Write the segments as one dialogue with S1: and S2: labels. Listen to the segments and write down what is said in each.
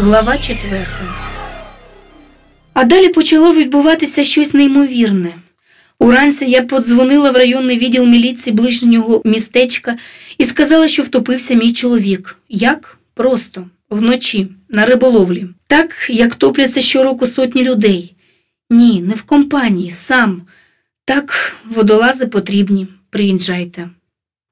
S1: Глава четверта. А далі почало відбуватися щось неймовірне. Уранці я подзвонила в районний відділ міліції ближнього містечка і сказала, що втопився мій чоловік. Як? Просто вночі, на риболовлі. Так, як топляться щороку сотні людей. Ні, не в компанії, сам. Так, водолази потрібні. Приїжджайте.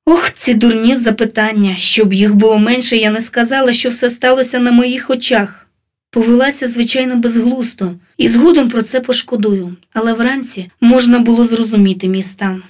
S1: Ох, ці дурні запитання. Щоб їх було менше, я не сказала, що все сталося на моїх очах. Повелася, звичайно, безглусто, і згодом про це пошкодую, але вранці можна було зрозуміти мій стан.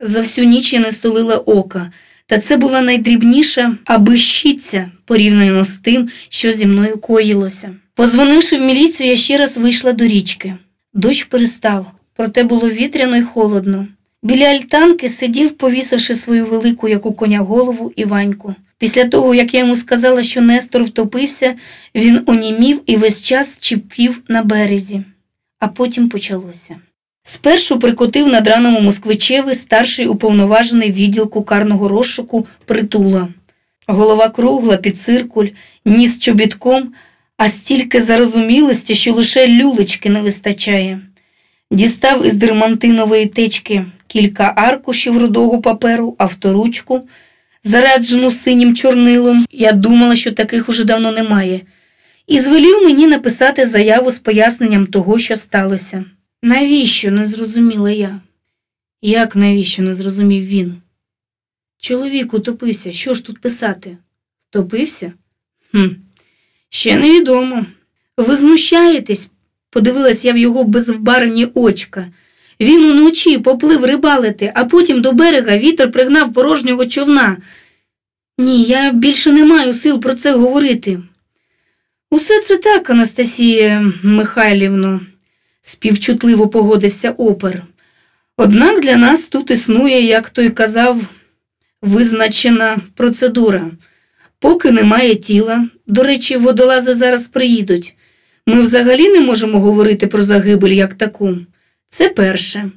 S1: За всю ніч я не столила ока, та це була найдрібніша аби щиться порівняно з тим, що зі мною коїлося. Позвонивши в міліцію, я ще раз вийшла до річки. Дощ перестав, проте було вітряно й холодно. Біля альтанки сидів, повісивши свою велику, як у коня голову, Іваньку. Після того, як я йому сказала, що Нестор втопився, він онімів і весь час чіпів на березі, а потім почалося. Спершу прикотив над раному москвичеві старший уповноважений відділку карного розшуку притула. Голова кругла під циркуль, ніс чобітком, а стільки зарозумілості, що лише люлечки не вистачає. Дістав із дермантинової течки кілька аркушів рудого паперу, авторучку, заряджену синім чорнилом. Я думала, що таких уже давно немає, і звелів мені написати заяву з поясненням того, що сталося. Навіщо? не зрозуміла я. Як навіщо не зрозумів він? Чоловік утопився, що ж тут писати? Втопився? Хм, ще невідомо. Ви знущаєтесь, подивилась я в його безвбарні очка. Він уночі поплив рибалити, а потім до берега вітер пригнав порожнього човна. Ні, я більше не маю сил про це говорити. Усе це так, Анастасія Михайлівно, співчутливо погодився опер. Однак для нас тут існує, як той казав, визначена процедура. Поки немає тіла, до речі, водолази зараз приїдуть. Ми взагалі не можемо говорити про загибель як таку. Це перше.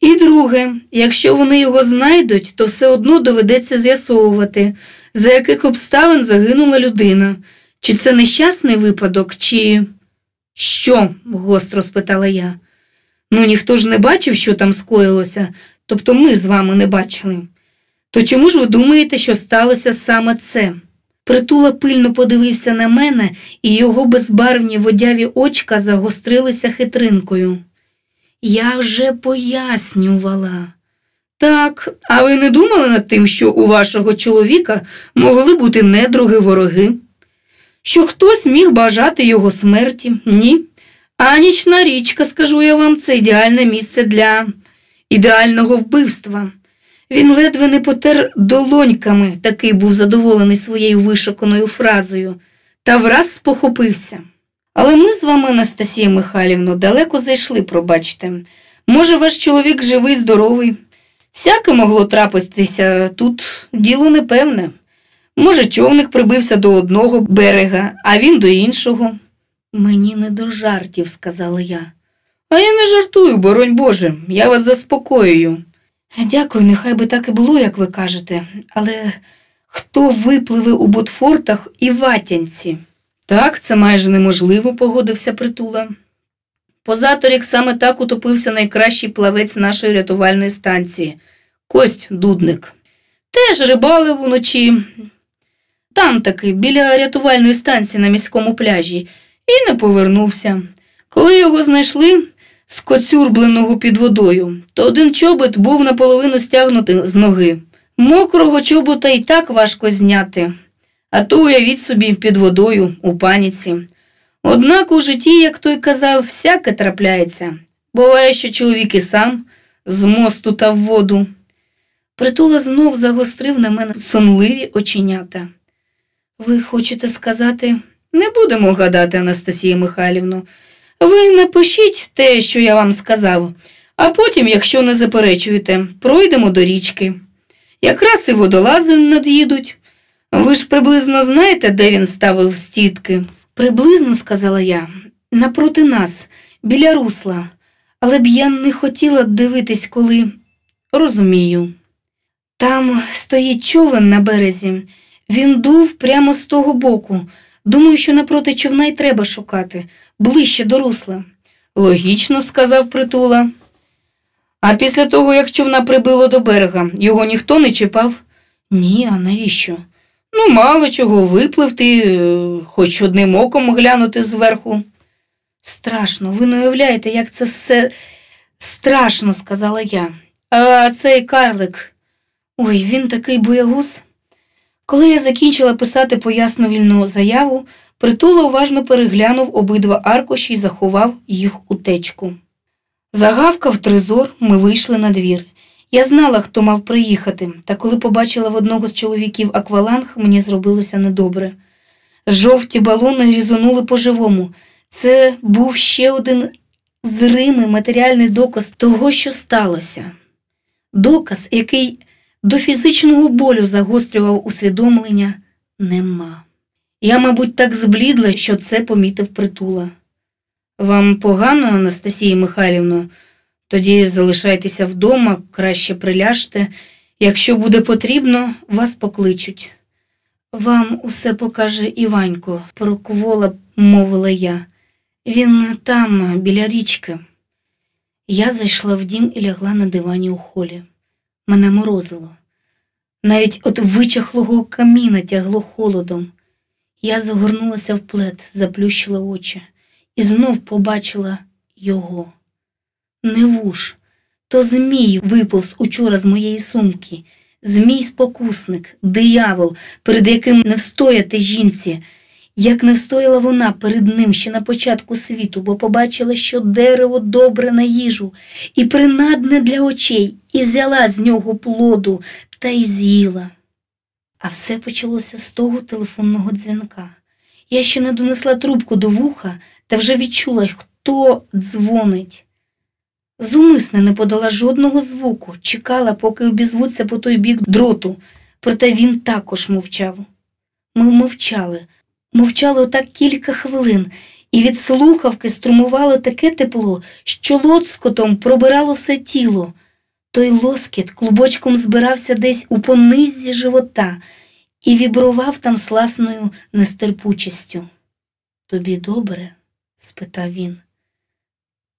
S1: І друге, якщо вони його знайдуть, то все одно доведеться з'ясовувати, за яких обставин загинула людина. Чи це нещасний випадок, чи. Що? гостро спитала я. Ну ніхто ж не бачив, що там скоїлося, тобто ми з вами не бачили. То чому ж ви думаєте, що сталося саме це? Притула пильно подивився на мене, і його безбарвні водяві очка загострилися хитринкою. Я вже пояснювала. Так, а ви не думали над тим, що у вашого чоловіка могли бути недруги вороги? Що хтось міг бажати його смерті? Ні. А нічна річка, скажу я вам, це ідеальне місце для ідеального вбивства. Він ледве не потер долоньками, такий був задоволений своєю вишуканою фразою, та враз похопився. Але ми з вами, Анастасія Михайлівно, далеко зайшли, пробачте. Може, ваш чоловік живий, здоровий. Всяке могло трапитися тут діло непевне. Може, човник прибився до одного берега, а він до іншого. Мені не до жартів, сказала я. А я не жартую, боронь Боже, я вас заспокоюю. Дякую, нехай би так і було, як ви кажете, але хто випливе у Ботфортах і ватянці? Так, це майже неможливо, погодився притула. Позаторік саме так утопився найкращий плавець нашої рятувальної станції Кость Дудник. Теж рибалив уночі, там таки, біля рятувальної станції на міському пляжі, і не повернувся. Коли його знайшли скоцюрбленого під водою, то один чобот був наполовину стягнутий з ноги. Мокрого чобота і так важко зняти а то уявіть собі під водою у паніці. Однак у житті, як той казав, всяке трапляється. Буває, що чоловік і сам з мосту та в воду. Притула знов загострив на мене сонливі оченята. Ви хочете сказати, не будемо гадати, Анастасія Михайлівно. Ви напишіть те, що я вам сказав, а потім, якщо не заперечуєте, пройдемо до річки. Якраз і водолази над'їдуть. Ви ж приблизно знаєте, де він ставив стітки? Приблизно, сказала я, напроти нас, біля русла, але б я не хотіла дивитись, коли розумію. Там стоїть човен на березі, він дув прямо з того боку. Думаю, що напроти човна й треба шукати, ближче до русла. Логічно, сказав притула. А після того, як човна прибило до берега, його ніхто не чіпав? Ні, а навіщо? Ну, мало чого, випливти, е, хоч одним оком глянути зверху. Страшно, ви не уявляєте, як це все страшно, сказала я. А цей карлик. Ой, він такий боягуз. Коли я закінчила писати пояснювальну заяву, притула уважно переглянув обидва аркуші і заховав їх у течку. Загавкав тризор, ми вийшли на двір. Я знала, хто мав приїхати, та коли побачила в одного з чоловіків акваланг, мені зробилося недобре. Жовті балони різонули по-живому. Це був ще один зримий матеріальний доказ того, що сталося. Доказ, який до фізичного болю загострював усвідомлення, нема. Я, мабуть, так зблідла, що це помітив притула. Вам погано, Анастасія Михайлівно, тоді залишайтеся вдома, краще приляжте. Якщо буде потрібно, вас покличуть. Вам усе покаже Іванько, проквола, мовила я. Він там, біля річки. Я зайшла в дім і лягла на дивані у холі. Мене морозило. Навіть от вичахлого каміна тягло холодом. Я загорнулася в плед, заплющила очі і знов побачила його. Не вуш, то Змій виповз учора з моєї сумки, Змій спокусник, диявол, перед яким не встояти жінці, як не встояла вона перед ним ще на початку світу, бо побачила, що дерево добре на їжу і принадне для очей, і взяла з нього плоду та й з'їла. А все почалося з того телефонного дзвінка. Я ще не донесла трубку до вуха та вже відчула, хто дзвонить. Зумисне не подала жодного звуку, чекала, поки обізвуться по той бік дроту, проте він також мовчав. Ми мовчали, мовчали отак кілька хвилин, і від слухавки струмувало таке тепло, що лоскотом пробирало все тіло. Той лоскіт клубочком збирався десь у понизі живота і вібрував там сласною нестерпучістю. Тобі добре? спитав він.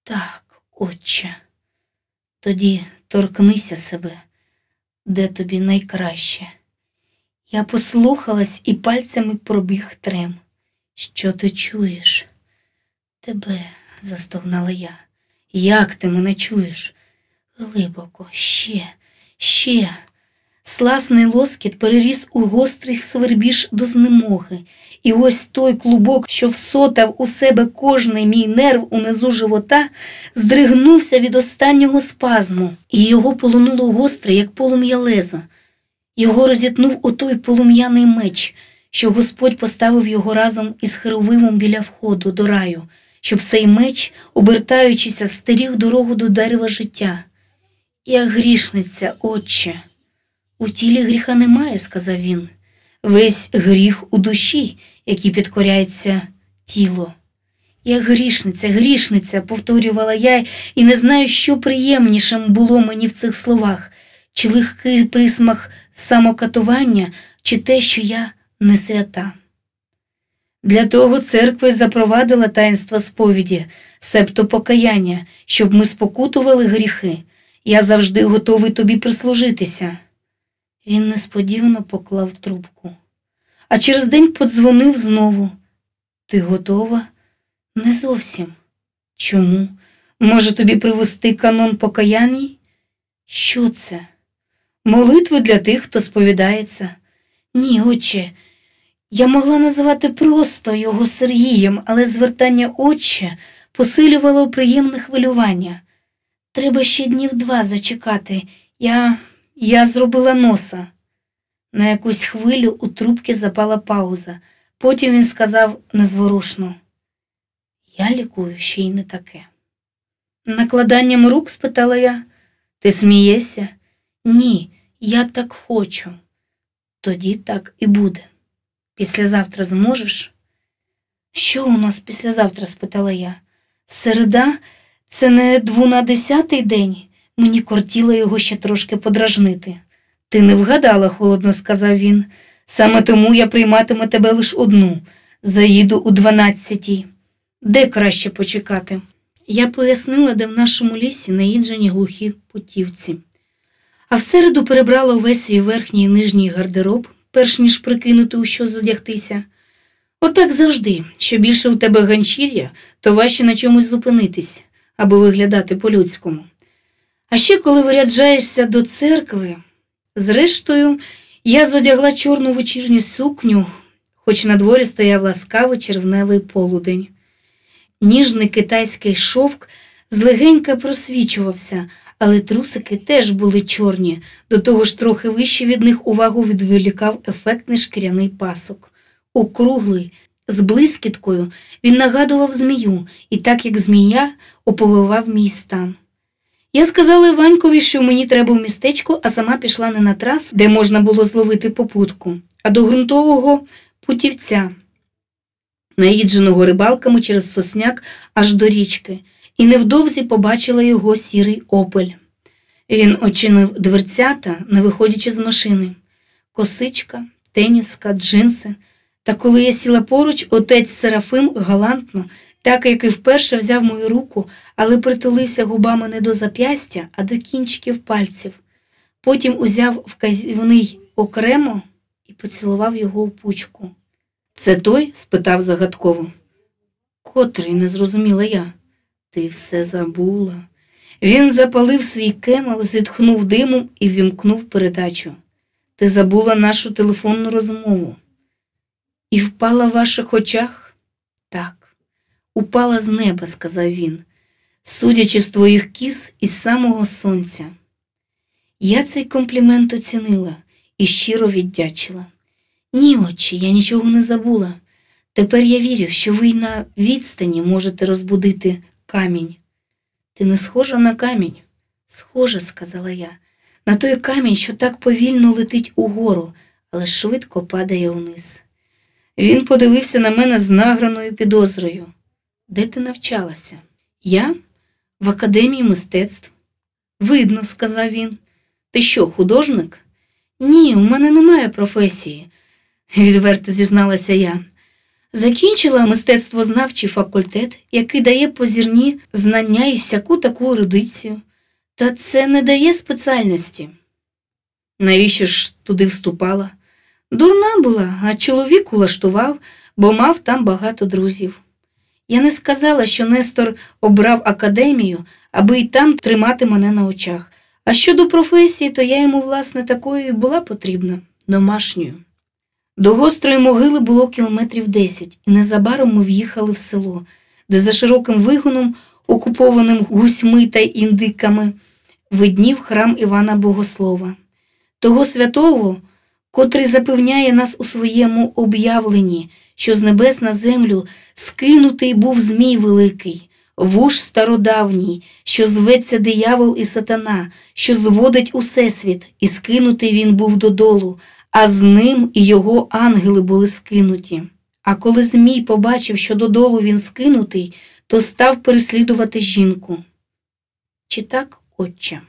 S1: Так, отче, тоді торкнися себе, де тобі найкраще. Я послухалась і пальцями пробіг трем. Що ти чуєш? Тебе, застогнала я. Як ти мене чуєш? Глибоко, ще, ще. Сласний лоскіт переріс у гострий свербіж до знемоги, і ось той клубок, що всотав у себе кожний мій нерв унизу живота, здригнувся від останнього спазму, і його полонуло гостре, як полум'я леза. Його розітнув отой полум'яний меч, що Господь поставив його разом із Херовимом біля входу до раю, щоб цей меч, обертаючися, стеріг дорогу до дерева життя. Я грішниця, отче. У тілі гріха немає, сказав він. Весь гріх у душі, який підкоряється тіло. Я грішниця, грішниця, повторювала я і не знаю, що приємнішим було мені в цих словах, чи легкий присмах самокатування, чи те, що я не свята. Для того церква запровадила таїнство сповіді, себто покаяння, щоб ми спокутували гріхи. Я завжди готовий тобі прислужитися. Він несподівано поклав трубку, а через день подзвонив знову. Ти готова? Не зовсім. Чому? Може, тобі привести канон покаяній? Що це? Молитви для тих, хто сповідається. Ні, отче, я могла називати просто його Сергієм, але звертання отче посилювало приємне хвилювання. Треба ще днів два зачекати. Я я зробила носа. На якусь хвилю у трубки запала пауза. Потім він сказав незворушно Я лікую ще й не таке. Накладанням рук? спитала я. Ти смієшся? Ні, я так хочу. Тоді так і буде. Післязавтра зможеш? Що у нас післязавтра? спитала я. Середа це не двунадесятий день. Мені кортіло його ще трошки подражнити. Ти не вгадала, холодно сказав він. Саме тому я прийматиму тебе лише одну. Заїду у дванадцятій. Де краще почекати? Я пояснила, де в нашому лісі наїджені глухі путівці. А всереду перебрала увесь свій верхній і нижній гардероб, перш ніж прикинути, у що задягтися. Отак завжди. Що більше у тебе ганчір'я, то важче на чомусь зупинитись, аби виглядати по-людському. А ще коли виряджаєшся до церкви, зрештою, я зодягла чорну вечірню сукню, хоч на дворі стояв ласкавий червневий полудень. Ніжний китайський шовк злегенька просвічувався, але трусики теж були чорні, до того ж трохи вище від них увагу відволікав ефектний шкіряний пасок. Округлий, з блискіткою, він нагадував змію, і так як змія оповивав мій стан. Я сказала Іванькові, що мені треба в містечко, а сама пішла не на трасу, де можна було зловити попутку, а до ґрунтового путівця, наїдженого рибалками через сосняк аж до річки, і невдовзі побачила його сірий опель. Він очинив дверцята, не виходячи з машини, косичка, теніска, джинси. Та коли я сіла поруч, отець Серафим галантно, так як і вперше взяв мою руку, але притулився губами не до зап'ястя, а до кінчиків пальців. Потім узяв вказівний окремо і поцілував його у пучку. Це той? спитав загадково. Котрий не зрозуміла я. Ти все забула. Він запалив свій кемел, зітхнув димом і вімкнув передачу. Ти забула нашу телефонну розмову. І впала в ваших очах? Так, упала з неба, сказав він, судячи з твоїх кіз із самого сонця. Я цей комплімент оцінила і щиро віддячила. Ні, очі, я нічого не забула. Тепер я вірю, що ви на відстані можете розбудити камінь. Ти не схожа на камінь? Схожа, сказала я, на той камінь, що так повільно летить угору, але швидко падає униз. Він подивився на мене з награною підозрою. Де ти навчалася? Я в академії мистецтв. Видно, сказав він. Ти що, художник? Ні, у мене немає професії, відверто зізналася я. Закінчила мистецтвознавчий факультет, який дає позірні знання і всяку таку ерудицію. Та це не дає спеціальності. Навіщо ж туди вступала? Дурна була, а чоловік улаштував, бо мав там багато друзів. Я не сказала, що Нестор обрав академію, аби й там тримати мене на очах. А щодо професії, то я йому, власне, такою і була потрібна, домашньою. До гострої могили було кілометрів десять, і незабаром ми в'їхали в село, де за широким вигоном, окупованим гусьми та індиками, виднів храм Івана Богослова, того святого, котрий запевняє нас у своєму об'явленні, що з небес на землю скинутий був Змій Великий, вуж стародавній, що зветься диявол і сатана, що зводить усесвіт, і скинутий він був додолу а з ним і його ангели були скинуті. А коли Змій побачив, що додолу він скинутий, то став переслідувати жінку. Чи так, отче?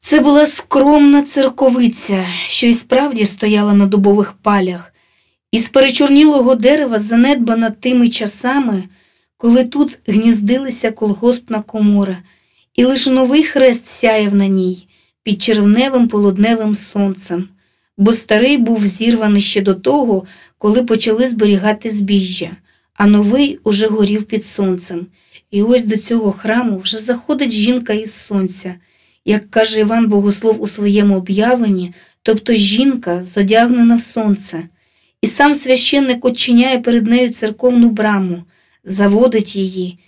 S1: Це була скромна церковиця, що й справді стояла на дубових палях, із перечорнілого дерева занедбана тими часами, коли тут гніздилися колгоспна комора, і лише новий хрест сяяв на ній під червневим полудневим сонцем бо старий був зірваний ще до того, коли почали зберігати збіжжя, а новий уже горів під сонцем. І ось до цього храму вже заходить жінка із сонця, як каже Іван Богослов у своєму об'явленні, тобто жінка зодягнена в сонце, і сам священник очиняє перед нею церковну браму, заводить її.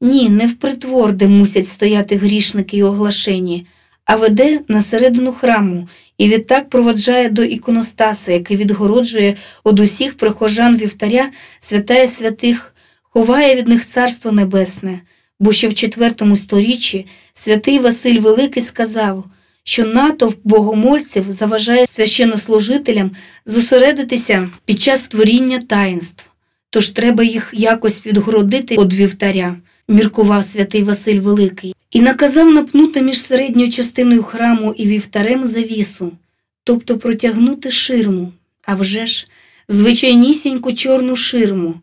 S1: Ні, не в притвор, де мусять стояти грішники й оглашені, а веде на середину храму і відтак проводжає до іконостаса, який відгороджує од усіх прихожан вівтаря святая святих, ховає від них Царство Небесне, бо ще в IV сторіччі святий Василь Великий сказав, що натовп богомольців заважає священнослужителям зосередитися під час творіння таїнств, тож треба їх якось відгородити від вівтаря, міркував святий Василь Великий і наказав напнути між середньою частиною храму і вівтарем завісу, тобто протягнути ширму, а вже ж звичайнісіньку чорну ширму,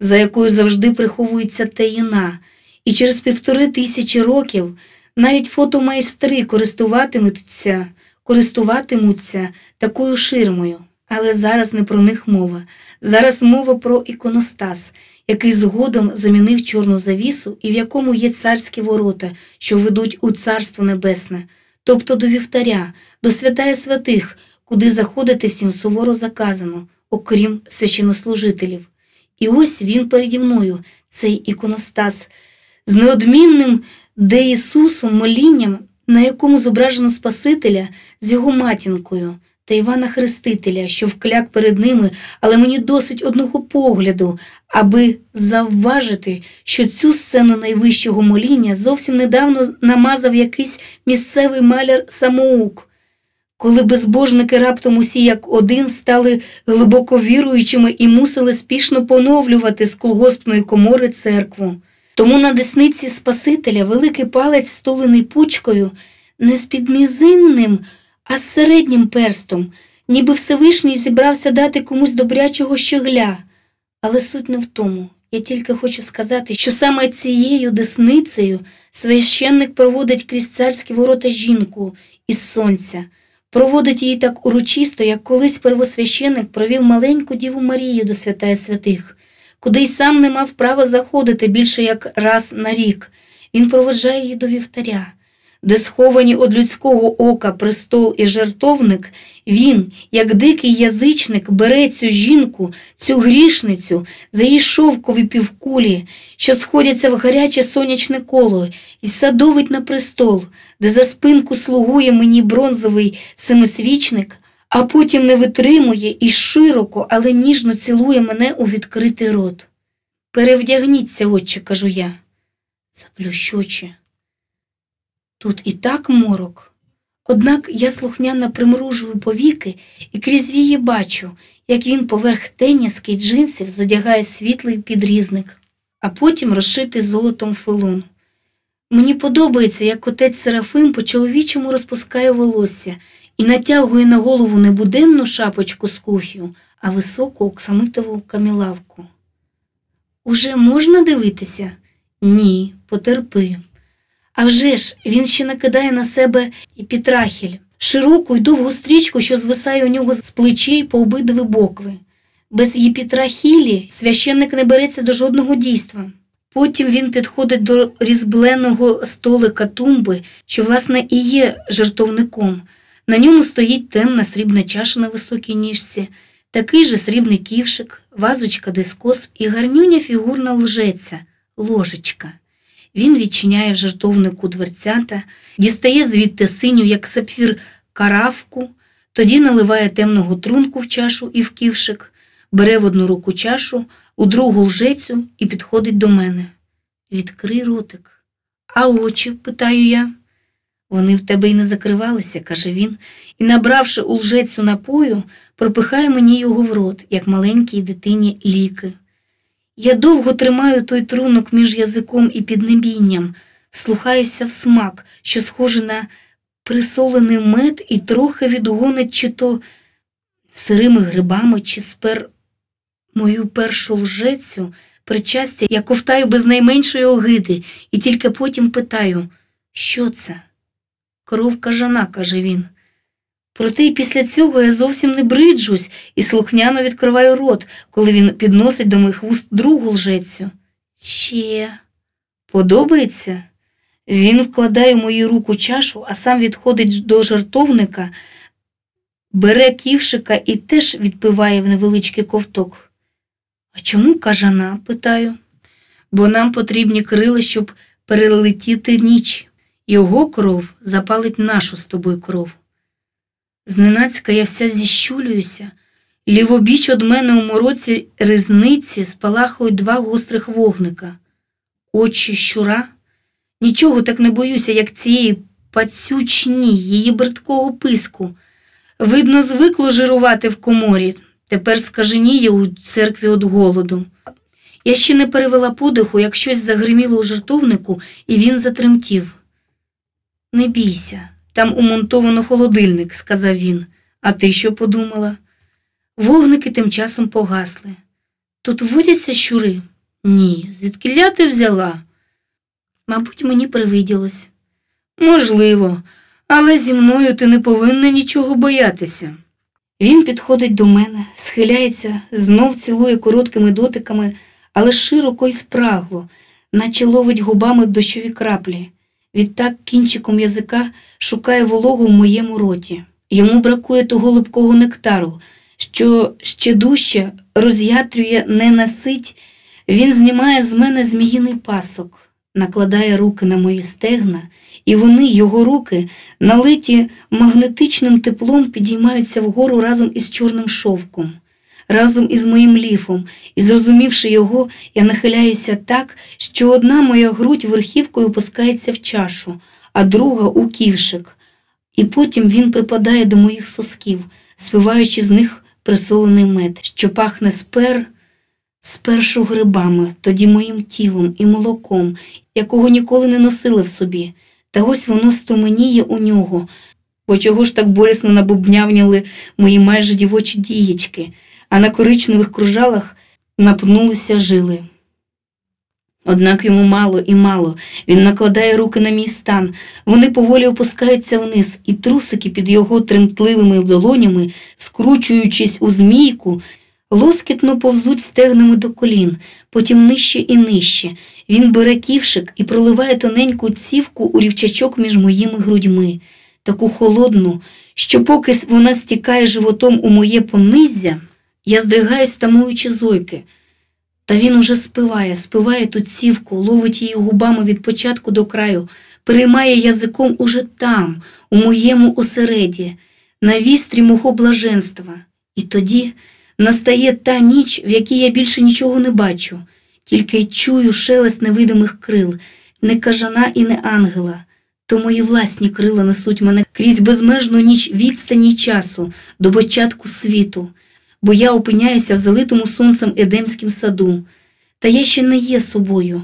S1: за якою завжди приховується таїна, і через півтори тисячі років навіть фотомайстри користуватимуться, користуватимуться такою ширмою. Але зараз не про них мова. Зараз мова про іконостас, який згодом замінив чорну завісу і в якому є царські ворота, що ведуть у Царство Небесне, тобто до вівтаря, до святая святих, куди заходити всім суворо заказано, окрім священнослужителів. І ось він переді мною, цей іконостас, з неодмінним де Ісусом молінням, на якому зображено Спасителя з його матінкою та Івана Хрестителя, що вкляк перед ними, але мені досить одного погляду, аби завважити, що цю сцену найвищого моління зовсім недавно намазав якийсь місцевий маляр самоук. Коли безбожники раптом усі як один стали глибоко віруючими і мусили спішно поновлювати з колгоспної комори церкву. Тому на десниці Спасителя великий палець, стулений пучкою, не з підмізинним, а з середнім перстом, ніби Всевишній зібрався дати комусь добрячого щегля. Але суть не в тому. Я тільки хочу сказати, що саме цією десницею священник проводить крізь царські ворота жінку із сонця, проводить її так урочисто, як колись первосвященник провів маленьку Діву Марію до святая святих, куди й сам не мав права заходити більше як раз на рік. Він проводжає її до вівтаря де сховані од людського ока престол і жертовник, він, як дикий язичник, бере цю жінку, цю грішницю за її шовкові півкулі, що сходяться в гаряче сонячне коло, і садовить на престол, де за спинку слугує мені бронзовий семисвічник, а потім не витримує і широко, але ніжно цілує мене у відкритий рот. Перевдягніться, отче, кажу я. Заплющочі. Тут і так морок. Однак я слухняно примружую повіки і крізь вії бачу, як він поверх теніски джинсів зодягає світлий підрізник, а потім розшитий золотом филон. Мені подобається, як отець Серафим по чоловічому розпускає волосся і натягує на голову не буденну шапочку з куф'ю, а високу оксамитову камілавку. Уже можна дивитися? Ні, потерпи. А вже ж він ще накидає на себе і пітрахіль, широку й довгу стрічку, що звисає у нього з плечей по обидві бокви. Без єпітрахілі священник не береться до жодного дійства. Потім він підходить до різбленого столика тумби, що, власне, і є жертовником. На ньому стоїть темна срібна чаша на високій ніжці, такий же срібний ківшик, вазочка дискос і гарнюня фігурна лжеця, ложечка. Він відчиняє в жартовнику дверцята, дістає звідти синю, як сапфір, каравку, тоді наливає темного трунку в чашу і в ківшик, бере в одну руку чашу, у другу лжецю і підходить до мене. Відкрий ротик. А очі? питаю я. Вони в тебе й не закривалися, каже він, і, набравши у лжецю напою, пропихає мені його в рот, як маленькій дитині ліки. Я довго тримаю той трунок між язиком і піднебінням, слухаюся в смак, що схоже на присолений мед і трохи відгонить чи то сирими грибами, чи спер мою першу лжецю, причастя, я ковтаю без найменшої огиди, і тільки потім питаю, що це? Кров кажана, каже він. Проте й після цього я зовсім не бриджусь і слухняно відкриваю рот, коли він підносить до моїх вуст другу лжецю. Ще подобається? Він вкладає в мою руку чашу, а сам відходить до жартовника, бере ківшика і теж відпиває в невеличкий ковток. А чому кажана? питаю. Бо нам потрібні крила, щоб перелетіти ніч. Його кров запалить нашу з тобою кров. Зненацька я вся зіщулююся. Лівобіч од мене у мороці ризниці спалахують два гострих вогника. Очі щура. Нічого так не боюся, як цієї пацючні, її бридкого писку. Видно, звикло жирувати в коморі, тепер скаженіє у церкві від голоду. Я ще не перевела подиху, як щось загриміло у жартовнику, і він затремтів. Не бійся. Там умонтовано холодильник, сказав він. А ти що подумала? Вогники тим часом погасли. Тут водяться щури? Ні, звідки ти взяла? Мабуть, мені привиділось. Можливо, але зі мною ти не повинна нічого боятися. Він підходить до мене, схиляється, знов цілує короткими дотиками, але широко і спрагло, наче ловить губами дощові краплі. Відтак кінчиком язика шукає вологу в моєму роті. Йому бракує того липкого нектару, що ще дужче роз'ятрює ненасить, він знімає з мене зміїний пасок, накладає руки на мої стегна, і вони, його руки, налиті магнетичним теплом, підіймаються вгору разом із чорним шовком, разом із моїм ліфом, і, зрозумівши його, я нахиляюся так, що одна моя грудь верхівкою опускається в чашу, а друга у ківшик. І потім він припадає до моїх сосків, спиваючи з них присолений мед, що пахне спер, спершу грибами, тоді моїм тілом і молоком, якого ніколи не носила в собі. Та ось воно стуменіє у нього, бо чого ж так болісно набубнявняли мої майже дівочі дієчки, а на коричневих кружалах напнулися жили. Однак йому мало і мало, він накладає руки на мій стан, вони поволі опускаються вниз, і трусики під його тремтливими долонями, скручуючись у змійку, лоскітно повзуть стегнами до колін, потім нижче і нижче. Він бере ківшик і проливає тоненьку цівку у рівчачок між моїми грудьми, таку холодну, що поки вона стікає животом у моє понизя, я здригаюсь, тамуючи зойки. Та він уже спиває, спиває ту цівку, ловить її губами від початку до краю, переймає язиком уже там, у моєму осереді, на вістрі мого блаженства. І тоді настає та ніч, в якій я більше нічого не бачу, тільки чую шелест невидимих крил, не кажана і не ангела. То мої власні крила несуть мене крізь безмежну ніч відстані часу до початку світу бо я опиняюся в залитому сонцем Едемським саду, та я ще не є собою.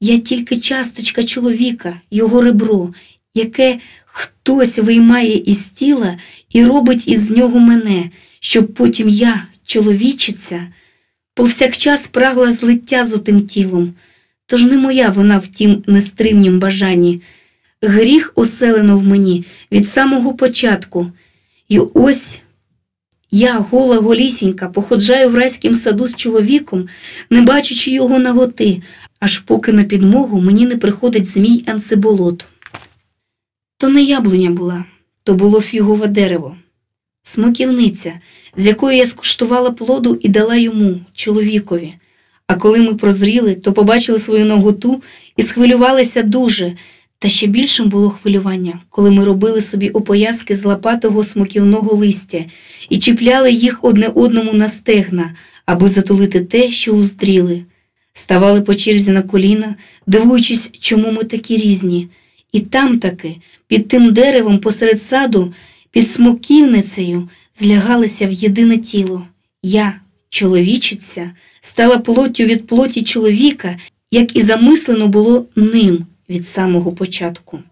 S1: Я тільки часточка чоловіка, його ребро, яке хтось виймає із тіла і робить із нього мене, щоб потім я, чоловічиця, повсякчас прагла злиття з отим тілом. Тож не моя вина в тім нестримнім бажанні. Гріх оселено в мені від самого початку. І ось я, гола голісінька, походжаю в райськім саду з чоловіком, не бачачи його наготи, аж поки на підмогу мені не приходить змій анцеболот. То не яблуня була, то було фігове дерево, смоківниця, з якої я скуштувала плоду і дала йому, чоловікові. А коли ми прозріли, то побачили свою наготу і схвилювалися дуже. Та ще більшим було хвилювання, коли ми робили собі опояски з лопатого смоківного листя і чіпляли їх одне одному на стегна, аби затулити те, що уздріли. Ставали по черзі на коліна, дивуючись, чому ми такі різні. І там таки, під тим деревом посеред саду, під смоківницею, злягалися в єдине тіло. Я, чоловічиця, стала плоттю від плоті чоловіка, як і замислено було ним від самого початку.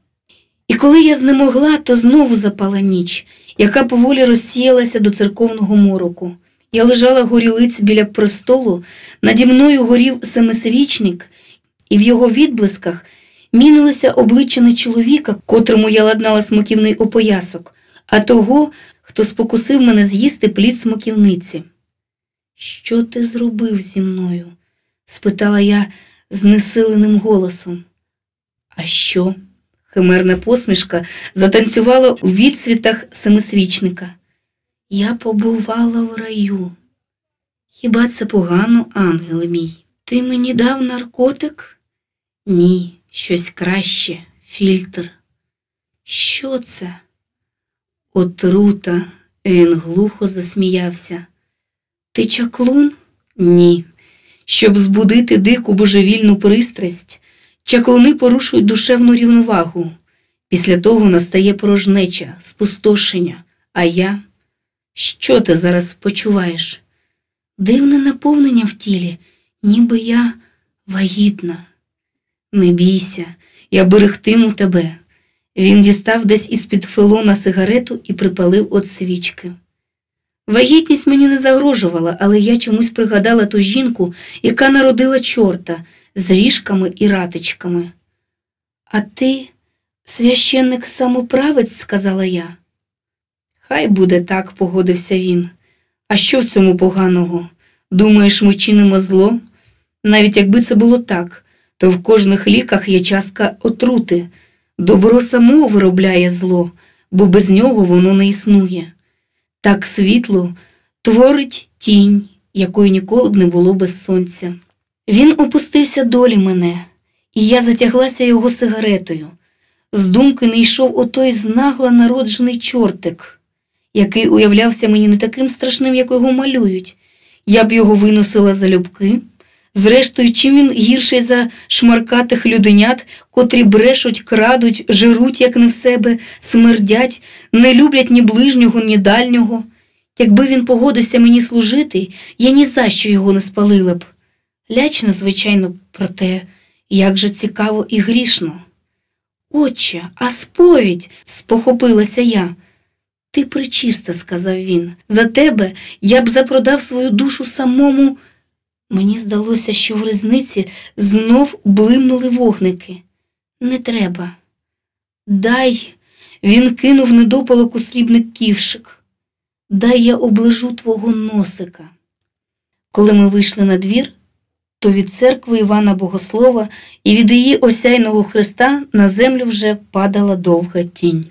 S1: І коли я знемогла, то знову запала ніч, яка поволі розсіялася до церковного мороку. Я лежала горілиць біля престолу, наді мною горів семисвічник, і в його відблисках мінилося обличчя не чоловіка, котрому я ладнала смоківний опоясок, а того, хто спокусив мене з'їсти плід смоківниці. Що ти зробив зі мною? спитала я знесиленим голосом. А що? Химерна посмішка затанцювала у відсвітах семисвічника. Я побувала в раю. Хіба це погано, ангеле мій? Ти мені дав наркотик? Ні, щось краще, фільтр. Що це? Отрута, він глухо засміявся. Ти чаклун? Ні. Щоб збудити дику божевільну пристрасть, Чаклуни порушують душевну рівновагу. Після того настає порожнеча, спустошення. А я? Що ти зараз почуваєш? Дивне наповнення в тілі, ніби я вагітна. Не бійся, я берегтиму тебе. Він дістав десь із під филона сигарету і припалив от свічки. Вагітність мені не загрожувала, але я чомусь пригадала ту жінку, яка народила чорта з ріжками і ратичками. А ти, священник самоправець, сказала я. Хай буде так, погодився він. А що в цьому поганого? Думаєш, ми чинимо зло? Навіть якби це було так, то в кожних ліках є частка отрути. Добро само виробляє зло, бо без нього воно не існує. Так світло творить тінь, якої ніколи б не було без сонця. Він опустився долі мене, і я затяглася його сигаретою. З думки не йшов отой знагла народжений чортик, який уявлявся мені не таким страшним, як його малюють. Я б його виносила за любки. Зрештою, чим він гірший за шмаркатих люденят, котрі брешуть, крадуть, жируть, як не в себе, смердять, не люблять ні ближнього, ні дальнього. Якби він погодився мені служити, я ні за що його не спалила б. Лячно, звичайно, проте, як же цікаво і грішно. Отче, а сповідь, спохопилася я. Ти причиста, сказав він. За тебе я б запродав свою душу самому. Мені здалося, що в різниці знов блимнули вогники. Не треба. Дай, він кинув недопалок у срібний ківшик. Дай я оближу твого носика. Коли ми вийшли на двір, то від церкви Івана Богослова і від її осяйного Христа на землю вже падала довга тінь.